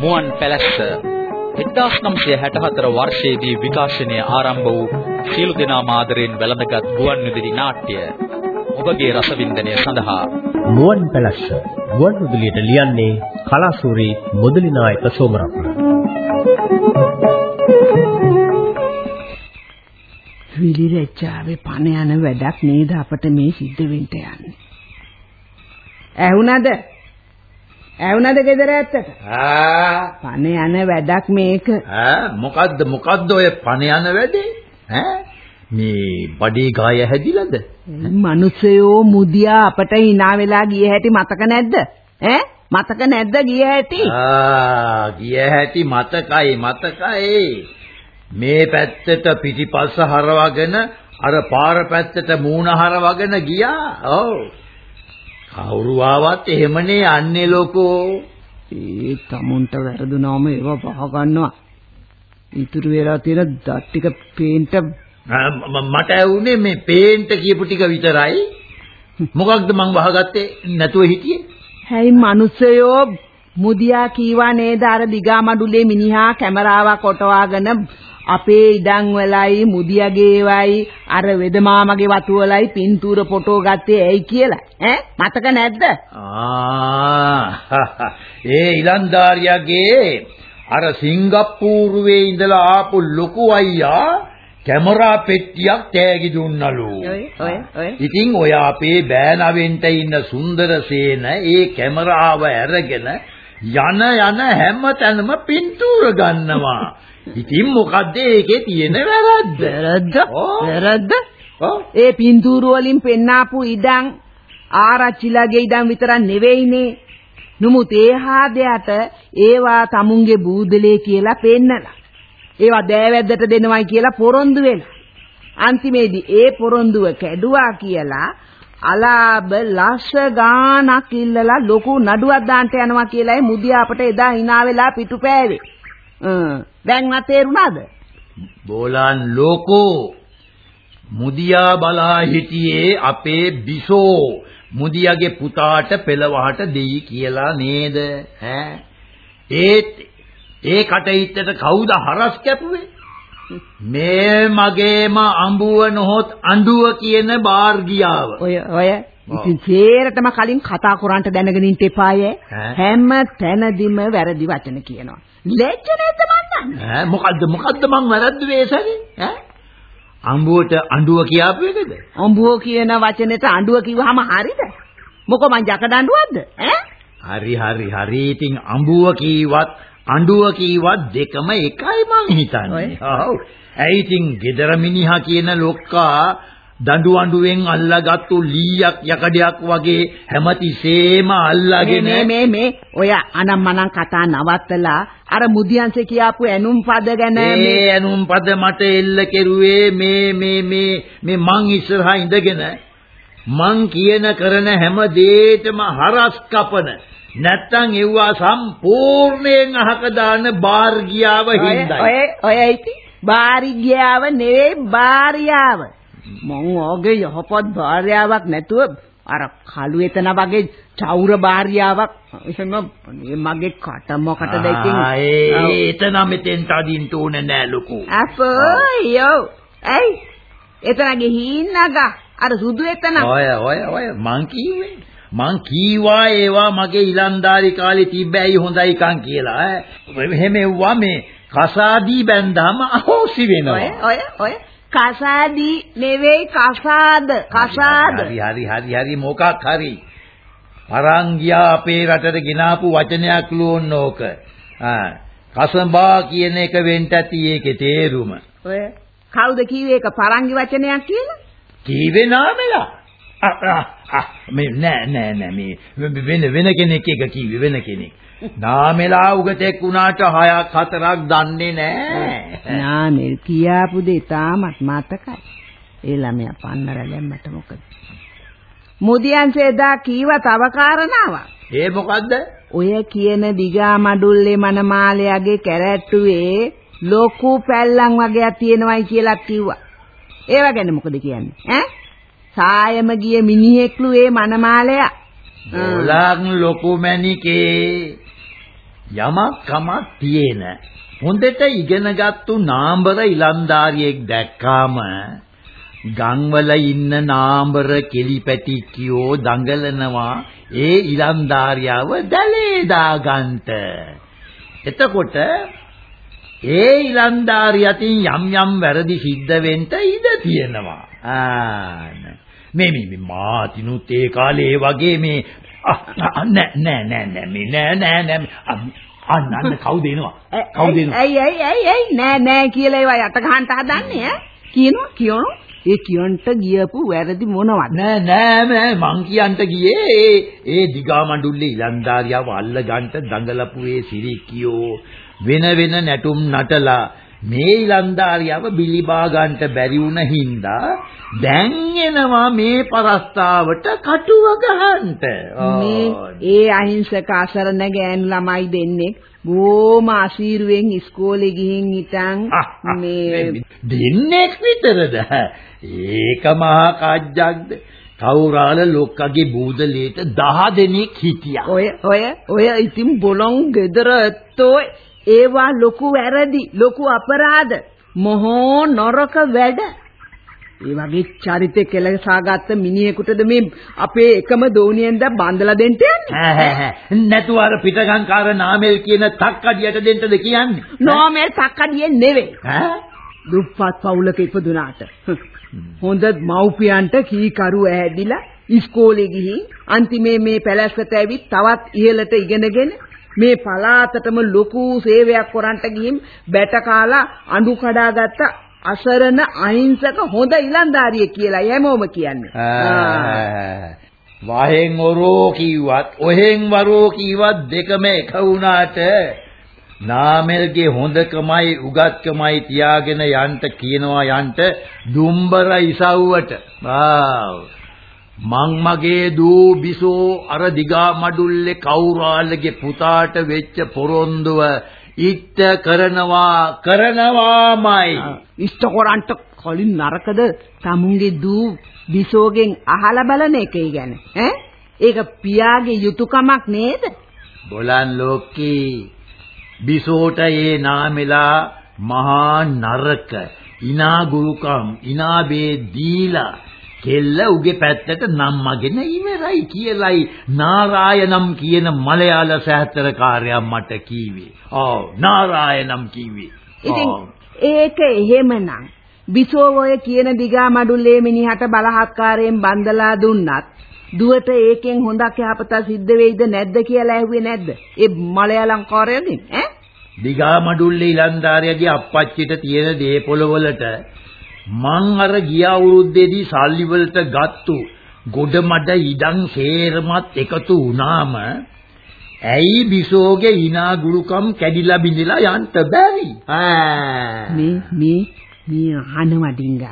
මුවන් පැලැස්ස 1964 වර්ෂයේදී විකාශනය ආරම්භ වූ සීළු දෙනා මාදරෙන් වැළඳගත් ගුවන් විදුලි නාට්‍ය ඔබගේ රසවින්දනය සඳහා මුවන් පැලැස්ස ගුවන් විදුලියට ලියන්නේ කලාසූරි මුදලි නායක සෝමරත්න විලි රැච්චාවේ පණ යන වැඩක් නේද අපට මේ සිද්ධ වෙන්න යන්නේ. ඇහුණද? ඇහුණද ගෙදර ඇත්තට? ආ පණ යන වැඩක් මේක. ඈ මොකද්ද මොකද්ද ඔය පණ යන වැඩේ? ඈ මේ බඩේ ගාය හැදිලාද? මිනිස්සයෝ මුදියා අපට hina වෙලා ගිය හැටි මතක නැද්ද? ඈ මතක නැද්ද ගිය හැටි? ආ ගිය හැටි මතකයි මතකයි. මේ පැත්තට පිටිපස්ස හරවගෙන අර පාර පැත්තට මූණ හරවගෙන ගියා. ඔව්. කවුරු ආවත් එහෙමනේ යන්නේ ලොකෝ. ඒ තමුන්ට වැරදුනාම ඒව පහ ගන්නවා. ඉතුරු වෙලා තියෙන දත් ටික පේන්ට මට ඇහුනේ මේ පේන්ට කියපු ටික විතරයි. මොකක්ද මං වහගත්තේ නැතුව හිටියේ? හැයි මිනිස්සයෝ මුදියා කීවා නේද අර දිගා මඩුලේ මිනිහා කැමරාවක් ඔටවාගෙන අපේ ඉඩම් වලයි මුදියාගේ වයි අර වෙදමාමගේ වතු වලයි පින්තූර ෆොටෝ ගත්තේ ඇයි කියලා. ඈ? මතක නැද්ද? ආ. ඒ ඉලන්දාරියාගේ අර සිංගප්පූරුවේ ඉඳලා ආපු ලොකු අයියා කැමරා පෙට්ටියක් තෑගි දුන්නලු. ඉතින් ඔය අපේ බෑනවෙන්ට ඉන්න සුන්දරසේන ඒ කැමරාව අරගෙන යන යන හැම තැනම පින්තූර ගන්නවා. ඉතින් මොකද්ද ඒකේ තියෙන වැරද්ද? වැරද්ද? වැරද්ද? ඒ පින්තූර වලින් පෙන්නාපු ඉඩම් ආරච්චිලාගේ ඉඩම් විතරක් නෙවෙයිනේ. නමුත් ඒ හාදයට ඒවා tamunge බූදලේ කියලා පෙන්නලා. ඒවා දෑවැද්දට දෙනවයි කියලා පොරොන්දු වෙලා. අන්තිමේදී ඒ පොරොන්දුව කැඩුවා කියලා අලාබ ලස්ස ගානක් ඉල්ලලා ලොකු නඩුවක් දාන්න යනවා කියලායි මුදියා අපට එදා hina වෙලා පිටුපෑවේ. දැන් තේරුණාද? බෝලන් ලෝකෝ මුදියා බලා හිටියේ අපේ බිසෝ. මුදියාගේ පුතාට පෙළවහට දෙයි කියලා නේද? ඈ. ඒත් ඒ කටහිටට කවුද හරස් කැපුවේ? මේ මගේම අඹුව නොහොත් අඬුව කියන බාර්ගියාව. ඔය ඔය ඉතින් සේරටම කලින් කතා කරන්ට දැනගෙන ඉන්න එපායේ හැම තැනදීම වැරදි වචන කියනවා ලැජ්ජ නැද්ද මන්දන්නේ ඈ මොකද්ද මොකද්ද මං වැරද්දුවේ සරි ඈ? අඹුවට අඬුව කියාපු එකද? අඹුව කියන වචනෙට අඬුව කිව්වහම හරිද? මොකෝ මං ජකඩ අඬුවක්ද ඈ? හරි හරි හරි. ඉතින් අඹුව කීවත් අඬුව කීවත් දෙකම එකයි මං හිතන්නේ. ඔව් ඇයි ඉතින් gedara මිනිහා කියන ලොක්කා දඬු අඬුවෙන් අල්ලාගත්තු ලීයක් යකඩයක් වගේ හැමතිස්සෙම අල්ලාගෙන මේ මේ මේ ඔය අනම්මනම් කතා නවත්තලා අර මුදියන්සේ කියාපු ඇනුම් පද ගැන මේ ඇනුම් පද මට එල්ල කෙරුවේ මේ මේ මේ මේ මං ඉස්සරහා ඉඳගෙන. මං කියන කරන හැම දෙයකම හරස් කපන. නැත්තම් එව්වා සම්පූර්ණයෙන් අහක දාන බාර්ගියාව හින්දායි. ඔය ඔය ඉති? බාරිගියාව නෙවෙයි බාරියාව මං ඔගේ යහපත් භාර්යාවක් නැතුව අර කළු එතන වගේ චෞර භාර්යාවක් එහෙම මගේ කට මොකටද ඉතින් ඒ එතන මෙතෙන් තදින්න ඕනේ නෑ ලොකෝ. අපෝ යෝ. ඇයි? එතන ගිහින් නගා. අර සුදු එතන. ඔය ඔය ඔය මං කිව්වේ. මං කීවා ඒවා මගේ ඉලන්දාරි කාලේ තිබ්බැයි හොඳයි කන් කියලා. ඈ එහෙම එව්වා මේ කසාදී බැන්දාම අහෝසි වෙනවා. ඔය ඔය ඔය කසාදී නෙවෙයි කසාද කසාද. හරි හරි හරි හරි මොකක් හරි. පරංගියා අපේ රටට ගෙනාපු වචනයක් ලෝන්න ඕක. කසඹා කියන එක වෙන්න ඇති ඒකේ තේරුම. ඔය කවුද කිව්වේ ඒක පරංගි වචනයක් කියලා? කීවේ නාමෙලා? මේ නෑ නෑ නෑ මේ වෙන වෙන කෙනෙක් එක කිව්වේ වෙන කෙනෙක් නාමෙලා උගතෙක් වුණාට හයක් හතරක් දන්නේ නෑ. නාමෙල් කියාපු දේ තාමත් මතකයි. ඒ ළමයා පන්නර දැම්මට මොකද? මුදියන්සේ එදා කීව තව කාරණාවක්. ඒ මොකද්ද? ඔය කියන දිගා මඩුල්ලේ මනමාලයාගේ කැරැට්ටුවේ ලොකු පැල්ලම් වගේක් තියෙනවයි කියලා කිව්වා. ඒව ගැන මොකද කියන්නේ? ඈ? සායම ගිය මිනිහෙක්ලු ඒ මනමාලයා. ලොකු මැණිකේ යමක් කමක් තියෙන හොඳට ඉගෙනගත්තු නාඹර ඉලන්දාරියෙක් දැක්කාම ගම්වල ඉන්න නාඹර කෙලිපැටික්කියෝ දඟලනවා ඒ ඉලන්දාරියාව දැලේ දාගන්ට. එතකොට ඒ ඉලන්දාරියටින් යම් යම් වැරදි සිද්ධ වෙන්න ඉඩ තියෙනවා. ආන මේ මේ මාතිනුත් ඒ කාලේ වගේ මේ නෑ නෑ නෑ නෑ මේ නෑ නෑ නෑ අන්න අන්න කවුද එනවා කවුද එනවා ඇයි ඇයි ඇයි ඇයි නෑ නෑ කියලා ඒවා යට ගහන්න හදන්නේ ඈ කියනවා කියනවා ඒ කියන්ට ගියපු වැරදි මොනවද නෑ නෑ නෑ මං කියන්ට ගියේ. ඒ ඒ දිගා මඬුල්ලේ ඉලන්දාරියාව අල්ල ගන්නට දඟලපු ඒ සිරිකියෝ. වෙන වෙන නැටුම් නටලා මේ ඉලන්දාරියාව බිලිබා ගන්නට බැරි වුණ හින්දා දැන් එනවා මේ පරස්තාවට කටුව ගහන්නට. මේ ඒ අහිංසක අසරණ ගෑනු ළමයි දෙන්නේ බොහොම අසීරුවෙන් ඉස්කෝලේ ගිහින් හිටන් මේ දෙන්නෙක් විතරද? ඒක මහා කජ්ජක්ද? කවුරාල ලොක්කගේ බූදලේට 10 දෙනෙක් හිටියා. ඔය ඔය ඔය ඉතින් බොලොන් ගෙදර ඇත්තෝ ඒවා ලොකු වැරදි ලොකු අපරාධ මොහෝ නරක වැඩ. ඒ වගේ චරිතේ කෙලසාගත්ත මිනිහෙකුටද මේ අපේ එකම දෝනියෙන්ද බඳලා දෙන්න යන්නේ? නැතුව අර පිටගංකාර නාමල් කියන තක්කඩියට දෙන්නද කියන්නේ? නෝමල් තක්කඩියේ නෙවෙයි. ඈ? දුප්පත් පවුලක ඉපදුනාට. හොඳ මව්පියන්ට කීකරු ඇහැදිලා ඉස්කෝලේ ගිහින් අන්තිමේ මේ පැලැස්සට ඇවිත් තවත් ඉහළට ඉගෙනගෙන මේ පලාතටම ලොකු සේවයක් කරන්ට ගිහින් බැට කාලා අඬු කඩාගත්ත අසරණ අහිංසක හොඳ ඉලන්දාරියෙක් කියලා හැමෝම කියන්නේ. වහෙන් ඔරෝ කිව්වත් ඔහෙන් වරෝ කිව්වත් දෙකම එක වුණාට නාමල්ගේ හොඳකමයි උගත්කමයි තියාගෙන යන්න කියනවා යන්න දුම්බර ඉසව්වට. ආ මං මගේ දූ බිසෝ අර දිගා මඩුල්ලේ කවුරාලගේ පුතාට වෙච්ච පොරොන්දුව ඉත්ත කරනවා කරනවාමයි. ඉෂ්ට කරන්ට කලින් නරකද tamunge දූ බිසෝගෙන් අහලා බලන එකයි ගැන ඈ? ඒක පියාගේ යුතුයකමක් නේද? බොලන් ලෝකේ බිසෝට ඒ නාමෙලා මහා නරක ඉනා ගුරුකම් ඉනා බේ දීලා කෙල්ල උගේ පැත්තට නම්මගෙන ඉවරයි කියලයි නාරායනම් කියන මලයාල සහතරකාරයා මට කීවේ. ඔව් නාරායනම් කීවේ. ඉතින් ඒක එහෙමනම් බිසෝ ඔය කියන දිගා මඩුල්ලේ මිනිහට බලහත්කාරයෙන් බන්දලා දුන්නත් දුවට ඒකෙන් හොඳක් යහපත සිද්ධ වෙයිද නැද්ද කියලා ඇහුවේ නැද්ද? ඒ මලයාලම් කාර්යයෙන් ඈ? දිගා මඩුල්ලේ ඉලන්දාරියගේ අප්පච්චිට තියෙන දේපොළ වලට මං අර ගිය අවුරුද්දේදී සල්ලි වලට ගත්තු ගොඩමඩ ඉඩම් සේරමත් එකතු වුණාම ඇයි බිසෝගේ hina ගුරුකම් කැඩිලා බිඳිලා යන්න බැරි? මේ මේ මේ අහනවඩින්ගක්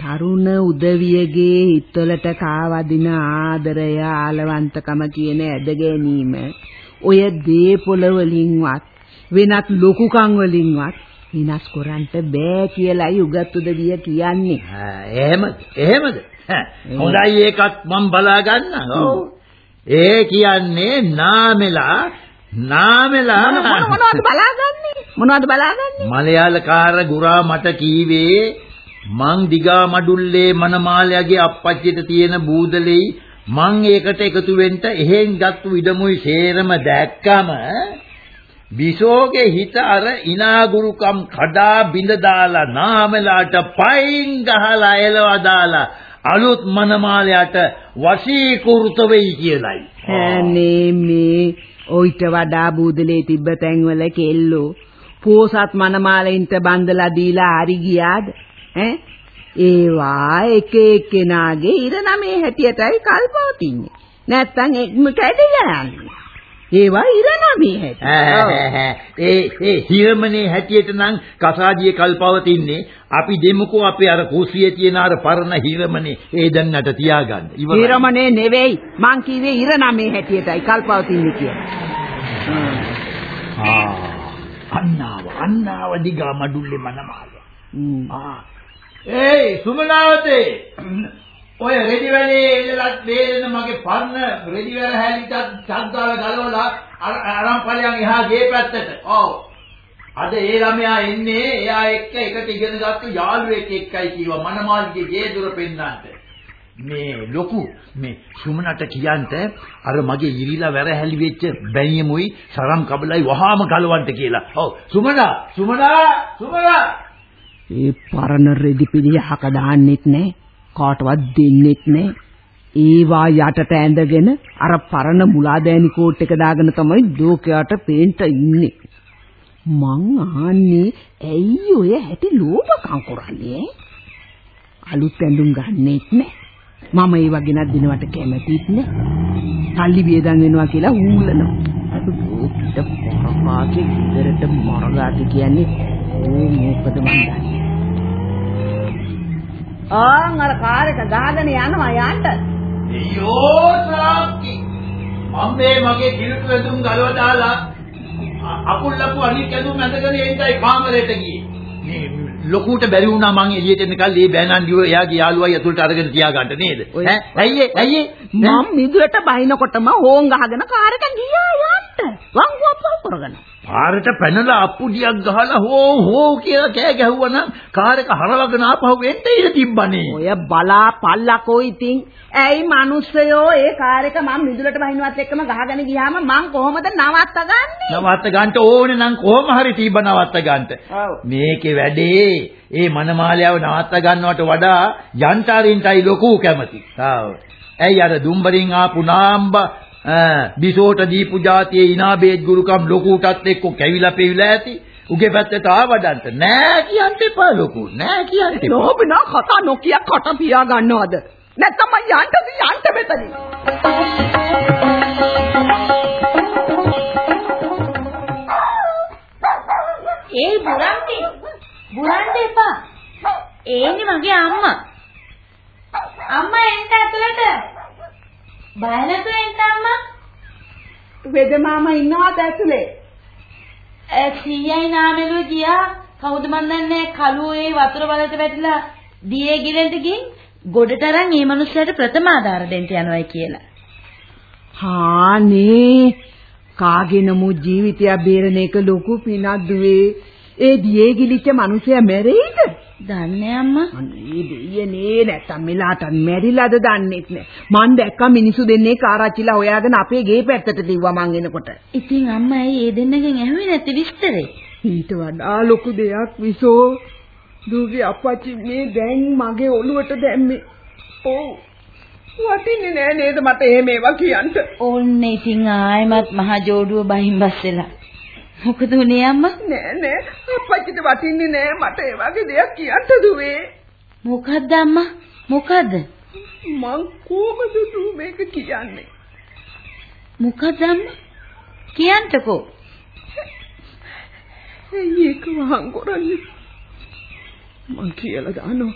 තරුණ උදවියගේ හිතවලට කාවදින ආදරය ආලවන්තකම කියන ඇද ගැනීම ඔය දේපොළ වලින්වත් වෙනත් ලොකුකම් වලින්වත් විනාශ කරන්න බෑ කියලායි උගත් උදවිය කියන්නේ. එහෙමද? එහෙමද? හොඳයි ඒකත් මම බලා ගන්නම්. ඔව්. ඒ කියන්නේ නාමෙලා නාමෙලා මොනවද බලාගන්නේ? මොනවද බලාගන්නේ? මලයාලකාර ගුරා මට කීවේ මං දිගා මඩුල්ලේ මනමාලයාගේ අප්පච්චිට තියෙන බූදලෙයි මං ඒකට එකතු වෙන්න එහෙන් ගත්තු ඉඩමුයි සේරම දැක්කම විසෝගේ හිත අර ඉනාගුරුකම් කඩා බිඳ දාලා නාමලාට පයින් ගහලා එලවා දාලා අලුත් මනමාලයට වශීකෘත වෙයි කියලයි. අනේ මේ ඔయిత වඩා බූදලේ තිබ්බ තැන්වල කෙල්ලෝ පෝසත් මනමාලින්ට බන්දලා දීලා හරි ගියාද? ඈ ඒවා එක එක්කෙනාගේ ඉර නමේ හැටියටයි කල්පවතින්නේ. නැත්තම් එක්ම කැඩිලා යන්නේ. ඒවා ඉරණමේ හැටි. ඒ ඒ හිරමනේ හැටියට නම් කසාදියේ කල්පවතින්නේ අපි දෙමුකෝ අපේ අර කුස්සියේ තියෙන අර පරණ හිරමනේ. ඒ දැන්නට තියාගන්න. හිරමනේ නෙවෙයි. මං කිව්වේ ඉරණමේ හැටියටයි කල්පවතින්නේ කියලා. ආ. අන්නාව අන්නාව දිගා මඩුල්ලේ මනමාල. ආ. ඒයි සුමනාවතේ ඔය රෙදි වැලේ ඉඳලා බේරෙන මගේ පරණ රෙදි වැල හැලිටත් චද්දාල ගලවලා අරන් ඵලයන් එහා ගේ පැත්තට. ඔව්. අද ඒ ළමයා එන්නේ එයා එක්ක එකට ඉගෙන ගත්ත යාළුවෙක් එක්කයි කිව්වා මනමාලිගේ ගේ දොර පෙන්නන්නට. මේ ලොකු මේ සුමනට කියන්ට අර මගේ ඉරිලා වැරහැලි වෙච්ච බැනියමුයි සරම් කබලයි වහාම ගලවන්න කියලා. ඔව් සුමනා සුමනා සුමනා ඒ පරණ රෙදි පිළියහක දාන්නෙත් නෑ කාටවත් දෙන්නෙත් නෑ. ඒවා යටට ඇඳගෙන අර පරණ මුලාදෑනි කෝට් එක දාගෙන තමයි ලෝකයට පේන්ට ඉන්නේ. මං අහන්නේ ඇයි ඔය හැටි ලෝභකම් කරන්නේ? අලුත් ඇඳුම් ගන්නෙත් නෑ. මම ඒ වගේ නක් දිනවට කැමතිත් නෑ. සල්ලි වියදම් වෙනවා කියලා ඌලනවා ලෝකිට පරපාගේ ඉදරට මරලාද කියන්නේ? ඕ මොකද මන් දන්නේ? ආන් අර කාර් එක ගහගෙන යනවා යන්න. අයියෝ සාක්කි. මම මේ මගේ කිලුට වැදුම් ගලව දාලා අකුල් ලපු අනිත් ඇඳුම් ඇඳගෙන එන්නයි කාමරයට ගියේ. මේ ලොකුට බැරි වුණා මං එළියට එන්නකල් ඒ බෑනන්ඩිව එයාගේ යාළුවයි ඇතුළට අරගෙන තියාගන්න නේද? ඈ ඇයි ඇයි මම මිදුලට බහිනකොටම හෝන් ගහගෙන කාර් එක ගියා යන්න. වංගුව පව කරගෙන. පාරට පැනලා අප්පුඩියක් ගහලා හෝ හෝ කියලා කෑ ගැහුවා නම් කාර් එක හරවගෙන ආපහු එන්න ඉඩ තිබ්බනේ. ඔය බලා පල්ලකෝ ඉතින්. ඇයි මිනිස්සයෝ ඒ කාර් එක මම මිදුලට බහිනවත් එක්කම ගහගෙන ගියාම මං කොහොමද නවත්ත ගන්නේ? නවත්ත ගන්න ඕනේ නම් කොහොම හරි තිබ්බ නවත්ත ගන්න. මේකේ වැඩේ ඒ මනමාලයාව නවත්ත ගන්නවට වඩා යන්තරින්ටයි ලොකු කැමති. ආව්. ඇයි අර දුම්බරින් ආපු නාම්බා බිසෝට දීපු જાතියේ ඉනාබේත් ගුරුකම් ලොකුටත් එක්ක කැවිලා පෙවිලා ඇති. උගේ පැත්තට ආවඩන්ට නෑ කියන්න එපා ලොකු. නෑ කියන්න එපා. ලෝබිනා කතා නොකිය කට පියා ගන්නවද? නැත්තම් යන්නද යන්න මෙතනින්. ඒ බුරන්ටි බුරන්ට එපා. ඒනි මගේ අම්මා. අම්මා එන්න ඇතුළට. බය නැතුව එන්න අම්මා. වෙද මාමා ඉන්නවද ඇතුලේ? ඒ සීයයි නාමෙලු ගියා. කවුද මන් දන්නේ කලුව ඒ වතුර වලට වැටිලා දියේ ගිරෙන්ට ගින් ගොඩට අරන් මේ මිනිස්සයාට ප්‍රථම ආධාර දෙන්න යනවායි කියලා. හානේ කාගේ නමුත් ජීවිතය බේරන එක ලොකු පිනක් දුවේ. ඒ දියේ ගිලිච්ච මිනිසයා මැරෙයිද? දන්නේ අම්මා. අනේ දෙයියනේ නැත්තම් මෙලාට මැරිලාද දන්නේත් නෑ. මං දැක්ක මිනිසු දෙන්නේ කාරච්චිලා හොයාගෙන අපේ ගේ පැත්තට දිව්වා මං එනකොට. ඉතින් අම්මා ඇයි ඒ දෙන්නගෙන් ඇහුවේ නැති විස්තරේ? ඊට වඩා ලොකු දෙයක් විසෝ. දුගේ අප්පච්චි මේ දැන් මගේ ඔළුවට දැම්මේ. ඔව්. වටින්නේ නෑ නේද මට එහෙම ඒවා කියන්න. ඕන්න ඉතින් ආයෙමත් මහ ජෝඩුව බහින් බස්සලා. මොකද උනේ අම්මා? නෑ නෑ අප්පච්චිට වටින්නේ නෑ මට ඒ වගේ දෙයක් කියන්න දුවේ. මොකද්ද අම්මා? මොකද්ද? මං කොහමද දු මේක කියන්නේ? මොකද්ද අම්මා? කියන්නකෝ. ඒක වහන් කරන්නේ? මං කියලා දානවා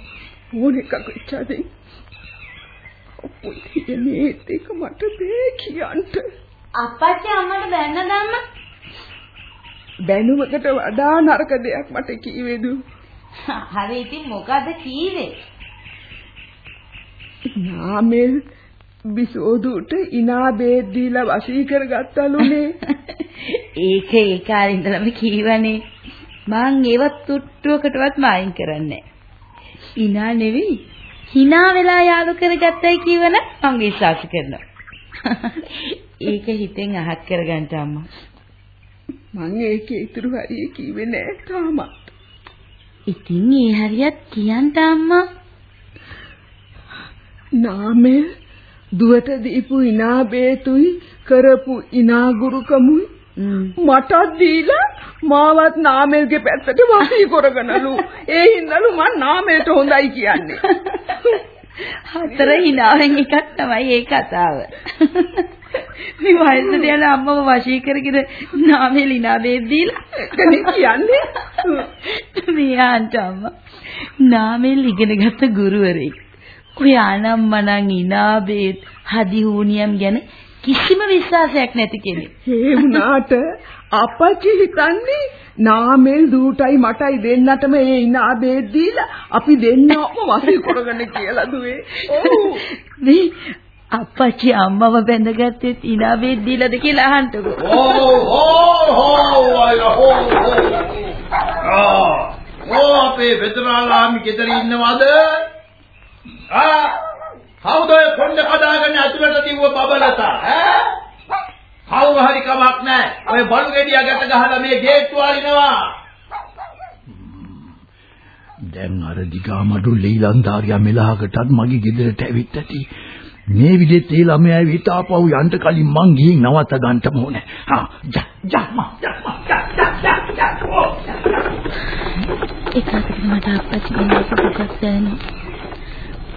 ඕන එකක් වෙච්චාද? අපුයි මේ ඒක මට බෑ කියන්න. අප්පච්චි අම්මට බැන්න දැම්මා? බැනුමකට වඩා නරක දෙයක් මට කීවේදු. හරි ඉතින් මොකද්ද කීවේ? නාමල් බිසෝදුට ඉනා බේත් දීලා වශී කරගත්තලුනේ. ඒක ඒ කාලේ ඉඳලම කීවනේ. මං ඒව තුට්ටුවකටවත් මායින් කරන්නේ ඉනා නෙවෙයි. hina වෙලා යාළු කරගත්තයි කියවන මං විශ්වාස කරනවා. ඒක හිතෙන් අහක් කරගන්න අම්මා. මං ඒකේ ඉතුරු හරිය කිව්වේ නෑ තාමත්. ඉතින් ඒ හරියත් කියන්න අම්මා. නාමේ දුවට දීපු ඉනා බේතුයි කරපු ඉනා ගුරුකමුයි. මටත් දීලා මාවත් නාමල්ගේ පැත්තට වාසී කරගෙනලු. ඒ හින්දාලු මං නාමල්ට හොඳයි කියන්නේ. හතර හිනාවෙන් එකක් තමයි ඒ කතාව මේ වයසට යන අම්මව වශී කරගෙන නාමල් ඉනා බේත් දීලා ඒකනේ කියන්නේ මෙයාන්ට අම්මා නාමල් ඉගෙනගත්ත ගුරුවරයෙක් ඔය අනම්මනම් ඉනාබේත් හදි හුනියම් ගැන කිසිම විශ්වාසයක් නැති කෙනෙක්. ඒ වුණාට අපච්චි හිතන්නේ නාමල් දූටයි මටයි දෙන්නටම ඒ ඉනාදේ දීලා අපි දෙන්නම වසී කරගන්න කියලා දුවේ. ඔව්. මේ අපච්චි අම්මව බැඳගත්තෙත් ඉනාවේ දීලාද කියලා අහන්නකෝ. ඕ ඕ ඕ අයිලා ඕ ඕ ඕ අපේ වෙදරාලාමි ගෙදර ඉන්නවද? ආ කවුද ඔය කොණ්ඩ කඩාගෙන ඇතුළට දිව්ව බබලත? ඈ? කවුරු හරි කමක් නැහැ. ඔය බලු ගෙඩිය ගැට ගහලා මේ ගේට්ටුව අරිනවා දැන් අර දිගාමඩු ලීලන්දාරියා මෙලහකටත් මගේ ගෙදරට ඇවිත් ඇති මේ විදිහට ඒ ළමයා ඇවිත් ආපහු යන්න කලින් මං ගිහින් නවත්ත ගන්න ඕනේ. හා ජා ජා මා ජා මා ජා ජා ජා ජා ඒක අතට මට අපච්චි වෙනස දුකක් දැනෙනවා.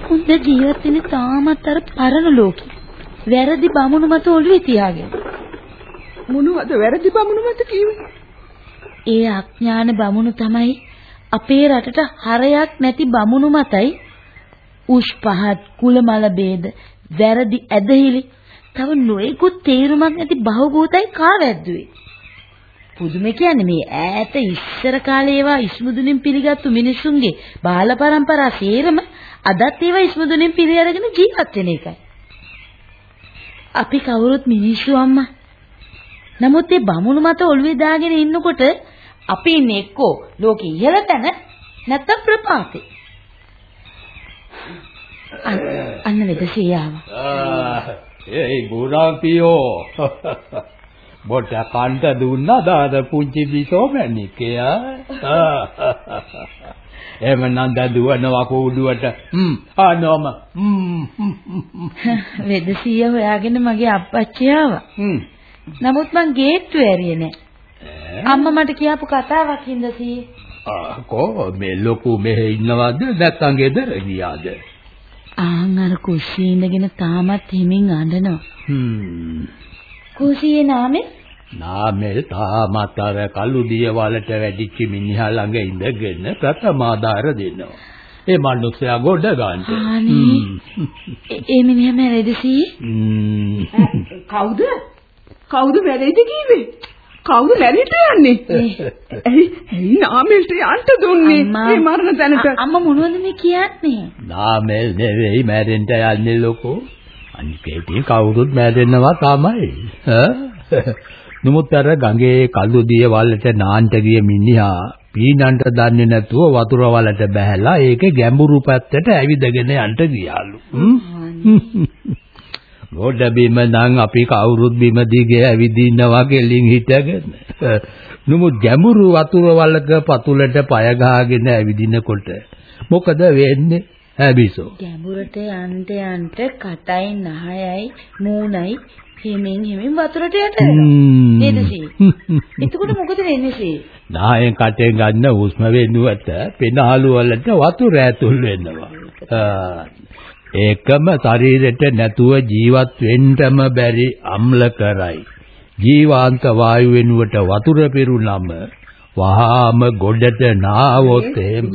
හොඳ ජීවත් තාමත් අර පරණ ලෝකේ. වැරදි බමුණු මත ඔළුවේ තියාගෙන. මොනවද වැරදි බමුණු මත කිව්වේ? ඒ අඥාන බමුණු තමයි අපේ රටට හරයක් නැති බමුණු මතයි උෂ් පහත් කුලමල ભેද වැරදි ඇදහිලි තව නොයෙකුත් තේරුමක් නැති බහුගූතයි කාවැද්දුවේ. පුදුම කියන්නේ මේ ඈත ඉස්සර කාලේ ඒවා ඉස්මුදුනින් පිළිගත්තු මිනිසුන්ගේ බාල પરම්පරා සේරම අදත් ඒවා ඉස්මුදුනින් පිළි අරගෙන ජීවත් වෙන එකයි. අපි කවුරුත් මිනිස්සු අම්මා. නමුත් මේ බමුණු මත ඔළුවේ දාගෙන ඉන්නකොට අපි ඉන්නේ එක්කෝ ලෝකේ ඉහළ තැන නැත්නම් ප්‍රපාතේ. අන්න වෙදසිය ආවා. ඒ ගුණාපියෝ බොට කන්ට දුන්නා දාද පුංචි බිසෝ මැනිකයා එහෙම නම් දදුවනවා කූඩුවට හ්ම් ආනෝම හ්ම් වෙදසිය හොයාගෙන මගේ අප්පච්චි ආවා. හ්ම් නමුත් මං ගේට්ටුව ඇරියේ නෑ. අම්මා මට කියපු කතාවක් හින්දා සී. කො මේ ලොකු මෙහෙ ඉන්නවද නැත්නම් ගෙදර ගියාද ආන් අර කුස්සියේ ඉඳගෙන තාමත් හිමින් අඬනවා. හ්ම් කුස්සියේ නාමේ නාමල් තාමත් අර කළු දිය වලට වැඩිච්ච මිනිහා ළඟ ඉඳගෙන ප්‍රථමාදාර දෙනවා. ඒ මිනිස්සයා ගොඩ ගන්න. අනේ ඒ- මිනිහා මැරෙදසී හ්ම්. කවුද? කවුද වැරදිද කිව්වේ? කවුද මැරිට යන්නේ? ඇයි ඇයි නාමෙල්ට යන්න දුන්නේ? මේ මරණ තැනට. අම්මා මොනවද මේ කියන්නේ? නාමල් නෙවෙයි මැරෙන්න යන්නේ ලොකෝ. අනිකේදී කවුරුත් මැරෙන්නවා තමයි. ඈ? නමුත් අර ගඟේ කළු දිය වලට නාන්ට ගිය මිනිහා පීනන්ට දන්නේ නැතුව වතුර වලට බැහැලා ඒකේ ගැඹුරු පැත්තට ඇවිදගෙන යන්න ගියාලු. ගොඩ බිම නම් අපි කවුරුත් බිම දිගේ ඇවිදිනවා ගෙලින් හිටගෙන. නමුත් ගැඹුරු වතුර වලක පතුලට පය ගහගෙන ඇවිදිනකොට මොකද වෙන්නේ? හැබිසෝ. ගැඹුරට යන්න යන්න කටයි නහයයි මූණයි හිමින් හිමින් වතුරට යට වෙනවා. නේද සී? එතකොට මොකද වෙන්නේ සී? නායෙන් කටෙන් ගන්න හුස්ම වෙනුවට පෙනහළු වලට වතුර ඇතුල් වෙනවා. ඒකම ශරීරෙට නැතුව ජීවත් වෙන්නම බැරි අම්ල කරයි. ජීවාන්ත වායු වෙනුවට වතුර පිරුණම වහාම ගොඩට නාවොත් එහෙම.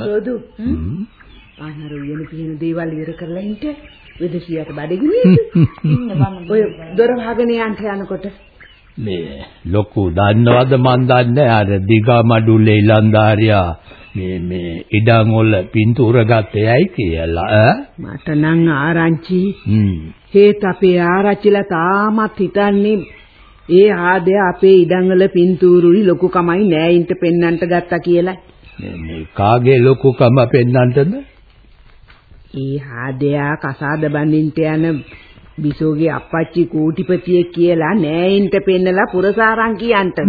ආනර උයන පියන දේවල් ඉවර කරලා ඉන්න. වෙදසියට බඩගිනියද? ඔය දොර වහගෙන යන්න යනකොට මේ ලොකු දන්නවද මන් දන්නේ අර දිගමඩුල්ලේ ඉලන්දාරියා මේ මේ ඉඩම් වල පින්තූර ගත්තේ ඇයි කියලා මට නම් ආරංචි. හේත් අපේ ආරච්චිලා තාමත් හිතන්නේ ඒ ආදේ අපේ ඉඩම් වල පින්තූරුයි ලොකු කමයි නෑයින්ට පෙන්නන්ට ගත්තා කියලා. මේ කාගේ ලොකුකම පෙන්වන්නද ඒ ආදයා කසාද බඳින්ට යන බිසෝගේ අපච්චි කූටිපතියෙක් කියලා නෑයින්ට පෙන්නලා පුරසාරං කියන්ට.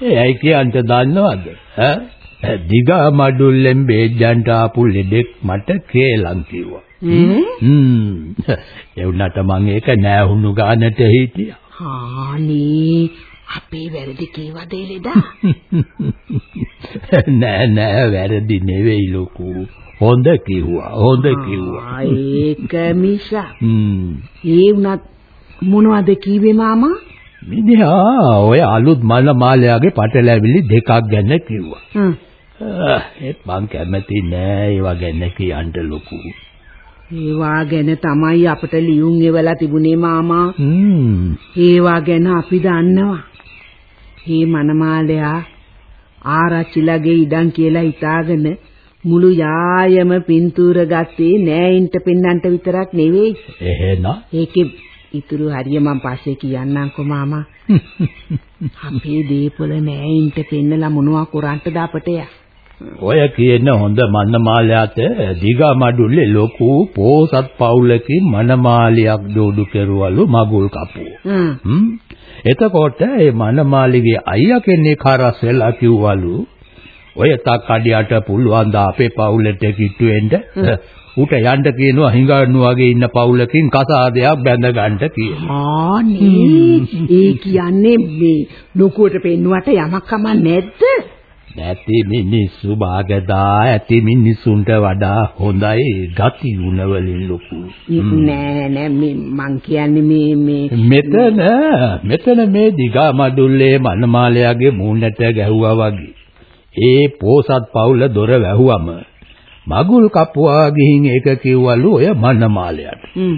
හ්ම්. ඒ ඇයි කියන්ට දන්නවද ඈ දිගා මඩුල්ලෙන් බේජ්ජන්ට ආපු ලෙඩෙක් මට කේලම් කිව්වා හ්ම් ඒ වුණාට මං ඒක නෑහුණු ගානට හිටියා හානේ අපේ වැරදි කීවද ලෙඩා? නෑ නෑ වැරදි නෙවෙයි ලොකු හොඳ කිව්වා හොඳ කිව්වා ඒක මිසා. හ්ම් ඒ වුණත් මොනවද කිව්වේ මාමා? මිනිහා ඔය අලුත් මල මාලයාගේ පටලැවිලි දෙකක් ගැන කිව්වා හ්ම්. ඒත් මං කැමති නෑ ඒවා ගැන කියන්න ලොකු ඒවා ගැන තමයි අපට ලියුම් එවලා තිබුණේ මාමා. හ්ම්. ඒවා ගැන අපි දන්නවා. මේ මනමාලයා ආරච්චිලගේ ඉඩම් කියලා හිතාගෙන මුළු යායම පින්තූර ගත්තේ නෑයින්ට පෙන්නන්ට විතරක් නෙවෙයි. එහෙනම් ඒකේ ඉතුරු හරිය මම පස්සේ කියන්නම්කෝ මාමා. අපේ දීපොළ නෑයින්ට පෙන්නලා මොනවා කරන්නද අපට. ඔය කියන හොඳ මන්නමාලයාට දිගා මඩුල්ලේ ලොකු පෝසත් පවුලකින් මනමාලියක් දෝඩු කෙරුවලු මගුල් කපුව. හ්ම්. එතකොට මේ මනමාලිගේ අයියා කෙනෙක් හරස් වෙලා කිව්වලු ඔය තක්කඩියට පුළුවන් ද අපේ පවුලට කිට්ටු වෙන්න ඌට යන්න කියනවා හිඟන්නු වගේ ඉන්න පවුලකින් කසාදයක් බැඳ ගන්න කියලා. ආනේ ඒ කියන්නේ මේ ලොකුවට පෙන්නුවට යමක් කමක් නැද්ද? නැති මිනිස්සු භාගදා ඇති මිනිසුන්ට වඩා හොඳයි ගති ගුණ වලින් ලොකු. නෑ නෑ මේ මං කියන්නේ මේ මේ මෙතන මෙතන මේ දිගා මඩුල්ලේ මනමාලයාගේ මූණට ගැහුවා වගේ. ඒ පෝසත් පවුල දොර වැහුවම මගුල් කපුවා ගිහින් ඒක කිව්වලු ඔය මනමාලයට. හ්ම්.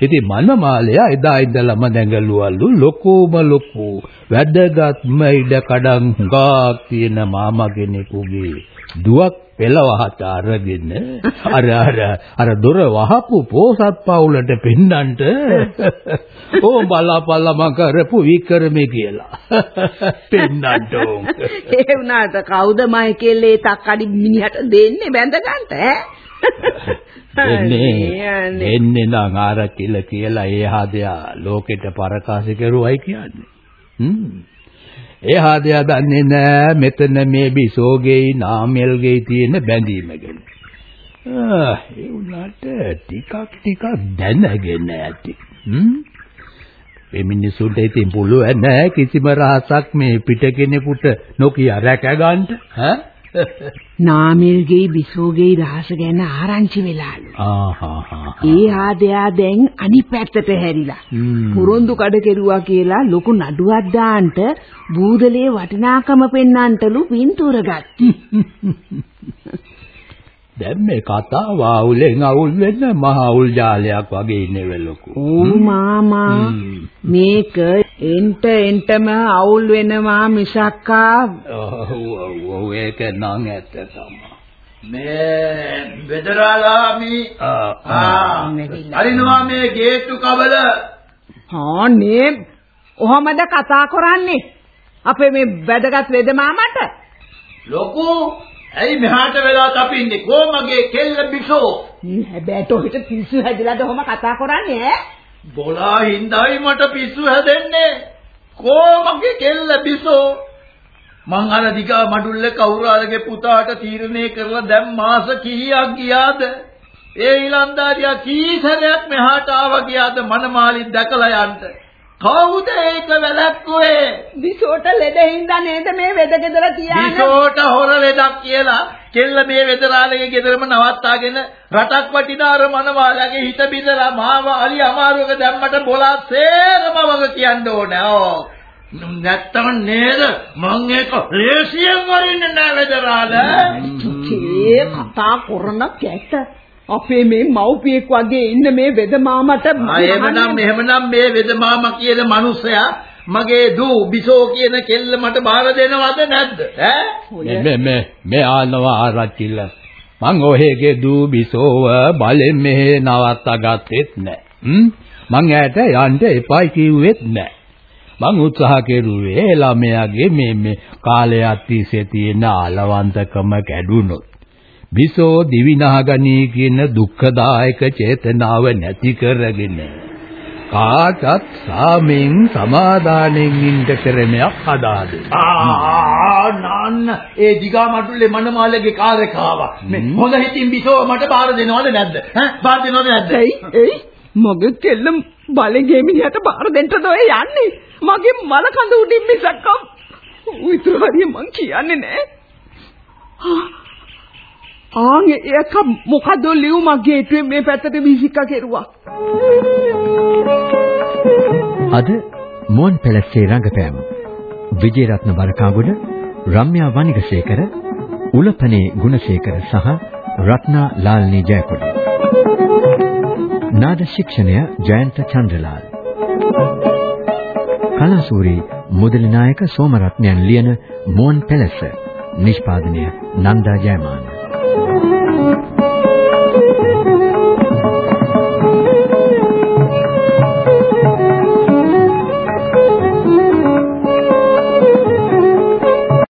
ඉතින් මනමාලයා එදා ඉඳලම දැඟලුවලු ලොකෝම ලොකෝ වැදගත්ම ඉඩ කඩන් හුඟක් තියෙන මාමා කෙනෙකුගේ දුවක් පෙළවහට අරගෙන අර අර අර දොර වහපු පෝසත් පවුලට පෙන්නන්ට ඕ බලාපල්ලා මං කරපු වික්‍රමේ කියලා පෙන්නන්ට ඒ වුණාට කවුද මයිකෙල්ලේ තක්කඩි මිනිහට දෙන්නේ බැඳ ගන්නට ඈ? එන්නේ එන්නේ නම් ආරච්චිල කියලා ඒ හදයා ලෝකෙට පරකාශ කරුවයි කියන්නේ. හ්ම්. ඒ හදයා දන්නේ නෑ මෙතන මේ බිසෝගේ නාමල්ගේ තියෙන බැඳීම ගැන. ආ ඒ උනාට ටිකක් ටිකක් දැනගෙන ඇති. හ්ම්. මේ මිනිසුන්ට ඉතින් පුළුවන් නෑ කිසිම රහසක් මේ පිට කෙනෙකුට නොකිය රැක ගන්න. ඈ නාමල්ගේ බිසෝගේ රහස ගැන ආරංචි වෙලාලු. ආහා ඒ ආදයා දැන් අනිත් පැත්තට හැරිලා. පුරොන්දු කඩ කෙරුවා කියලා ලොකු නඩුවක් දාන්නට බූදලේ වටිනාකම පෙන්නන්ටලු පින්තූර ගත්තා. දැන් මේ කතාව අවුලෙන් අවුල් වෙන්න මහ අවුල් ජාලයක් වගේ ඉන්නේ ලොකු. ඕ මාමා මේක එන්ට එන්ටම අවුල් වෙනවා මිසක්කා. ඔව් ඔව් ඔව් ඒක නම් ඇත්ත තමයි. මේ බෙදරාලාමි ආ අරිනවා මේ ගේට්ටු කබල. හානේ ඔහමද කතා කරන්නේ? අපේ මේ වැදගත් වෙද මාමට? ලොකු ඇයි මෙහාට වෙලා තපින්නේ? කොමගේ කෙල්ල බිසෝ? හැබැයි ඔහිට පිස්සු හැදිලාද ඔහම කතා කරන්නේ ඈ? බොලා හින්දායි මට පිස්සු හැදෙන්නේ. කොමගේ කෙල්ල බිසෝ? මං අර දිගා මඩුල්ලේ කවුරුහරගේ පුතාට තීරණය කරලා දැන් මාස කීයක් ගියාද? ඒ ඊලන්දාරියා කී සැරයක් මෙහාට ආවා ගියාද මනමාලි දැකලා යන්න කවුද ඒක වැලක්කුවේ විසෝට ලෙඩ හින්දා නේද මේ වෙදගෙදර තියාන විසෝට හොර ලෙඩක් කියලා කෙල්ල මේ වෙදරාලගේ ගෙදරම නවත්තාගෙන රටක් වටිනාර මනමාලගේ හිත බිඳලා මාව අලි අමාරුවක දැම්මට බොලා සේරම වග කියන්න ඕනේ. ඕ. නැත්තම් නේද මං ඒක ලේසියෙන් වරින්නේ නෑ වෙදරාල. ඒ කතා කරන කැට අපේ මේ මව්පියෙක් වගේ ඉන්න මේ වෙද මාමට ආ එහෙමනම් එහෙමනම් මේ වෙදමාමා කියන මිනිසයා මගේ දූ බිසෝ කියන කෙල්ල මට බාර දෙනවද නැද්ද ඈ මේ මේ මේ ආනවා ආරච්චිල. මං ඔහෙගේ දූ බිසෝව බලෙන් මෙහෙ නවත්තා ගත්තෙත් නෑ. මං ඈට යන්න එපයි කිව්වෙත් නෑ. මං උත්සාහ කෙරුවේ ළමයාගේ මේ මේ කාලයක් තිස්සේ තියෙන ආලවන්තකම කැඩුනොත් බිසෝ දිවිනහගනී කියන දුක්ඛදායක චේතනාව නැති කරගෙන කාටත් සාමෙන් සමාදානෙන් ඉන්න ක්‍රමයක් හදාද ආ නාන්න ඒ දිගා මඩුල්ලේ මනමාලගේ කාර්යකාව. මේ හොඳ හිතින් බිසෝ මට බාර දෙනවද නැද්ද? ඈ? බාර දෙනවද නැද්ද? එයි එයි. මගේ කෙල්ල බලගේ මිනිහට බාර දෙන්නද ඔය යන්නේ? මගේ මල කඳ උඩින් මිසක් උිතර හරිය මං කියන්නේ නෑ ආන් ඒක මොකද ලියු මගේ ඒටුවේ මේ පැත්තට විසික්ක කෙරුවා. අද මොන් පැලස්සේ රංගපෑම් විජේරත්න බරකාගොඩ රම්‍යා වනිගසේකර උලපනේ ගුණසේකර සහ රත්නා ලාල්නී ජයකොඩි. නාද ශික්ෂණය ජයන්ත චන්ද්‍රලාල්. කලාසූරි මුදලි නායක සෝමරත්නයන් ලියන මුවන් පැලස නිෂ්පාදනය නන්දා ජයමාන.